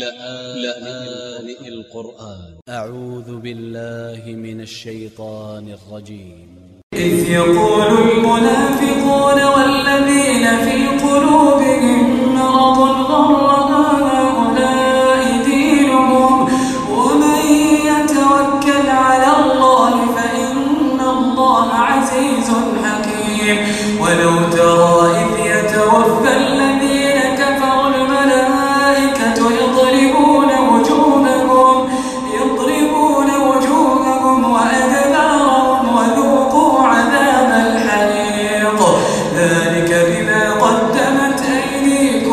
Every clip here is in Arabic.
لآن القرآن. أ ع و ذ ب ا ل ل ه من ا ل ش ي ط ا ن ا ل ر ج ي م إذ يقول المنافقون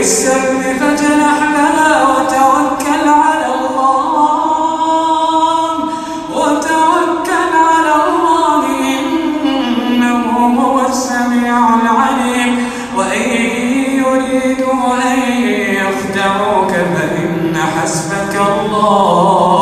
السر فاجنح لنا وتوكل على الله. وتوكل على الله إنه هو السميع العليم. وإن يريدوا أن يخدعوك فإن حسبك الله.